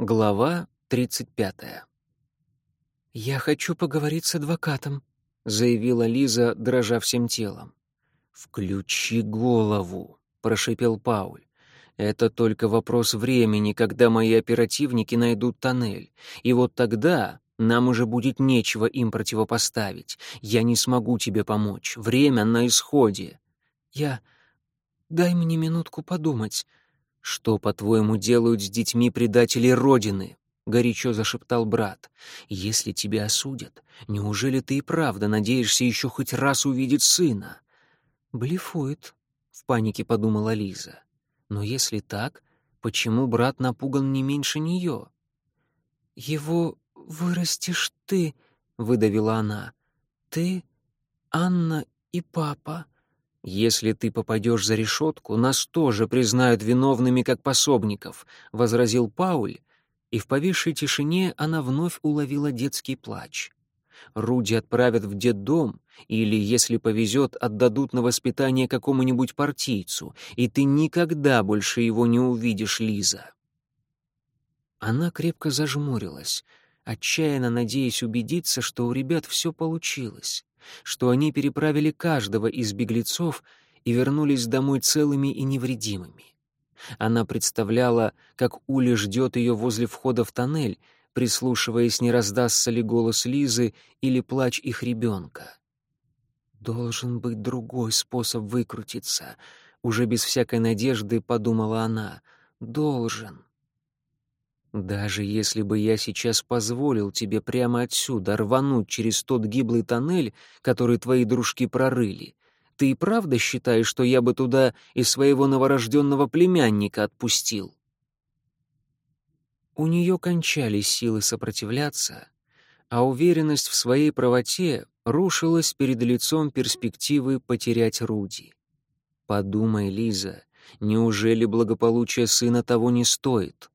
Глава 35. «Я хочу поговорить с адвокатом», — заявила Лиза, дрожа всем телом. «Включи голову», — прошипел Пауль. «Это только вопрос времени, когда мои оперативники найдут тоннель. И вот тогда нам уже будет нечего им противопоставить. Я не смогу тебе помочь. Время на исходе». «Я... Дай мне минутку подумать», «Что, по-твоему, делают с детьми предатели Родины?» — горячо зашептал брат. «Если тебя осудят, неужели ты и правда надеешься еще хоть раз увидеть сына?» «Блефует», — в панике подумала Лиза. «Но если так, почему брат напуган не меньше нее?» «Его вырастешь ты», — выдавила она. «Ты, Анна и папа». «Если ты попадешь за решетку, нас тоже признают виновными как пособников», — возразил Пауль, и в повисшей тишине она вновь уловила детский плач. Руди отправят в детдом или, если повезет, отдадут на воспитание какому-нибудь партийцу, и ты никогда больше его не увидишь, Лиза. Она крепко зажмурилась, отчаянно надеясь убедиться, что у ребят все получилось что они переправили каждого из беглецов и вернулись домой целыми и невредимыми. Она представляла, как Уля ждет ее возле входа в тоннель, прислушиваясь, не раздастся ли голос Лизы или плач их ребенка. «Должен быть другой способ выкрутиться», — уже без всякой надежды подумала она. «Должен». Даже если бы я сейчас позволил тебе прямо отсюда рвануть через тот гиблый тоннель, который твои дружки прорыли, ты и правда считаешь, что я бы туда и своего новорожденного племянника отпустил? У нее кончались силы сопротивляться, а уверенность в своей правоте рушилась перед лицом перспективы потерять Руди. Подумай, Лиза, неужели благополучие сына того не стоит?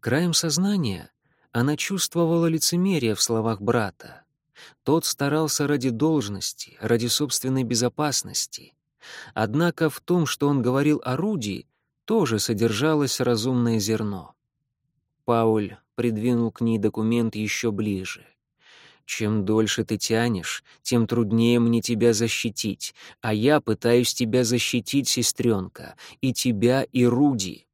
Краем сознания она чувствовала лицемерие в словах брата. Тот старался ради должности, ради собственной безопасности. Однако в том, что он говорил о Руди, тоже содержалось разумное зерно. Пауль придвинул к ней документ еще ближе. «Чем дольше ты тянешь, тем труднее мне тебя защитить, а я пытаюсь тебя защитить, сестренка, и тебя, и Руди.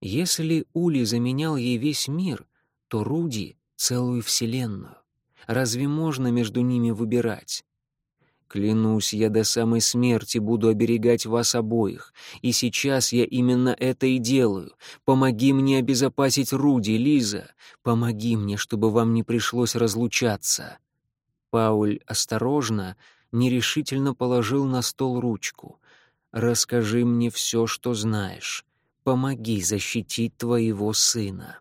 Если Ули заменял ей весь мир, то Руди — целую вселенную. Разве можно между ними выбирать? Клянусь, я до самой смерти буду оберегать вас обоих, и сейчас я именно это и делаю. Помоги мне обезопасить Руди, Лиза. Помоги мне, чтобы вам не пришлось разлучаться. Пауль осторожно, нерешительно положил на стол ручку. Расскажи мне все, что знаешь помоги защитить твоего сына».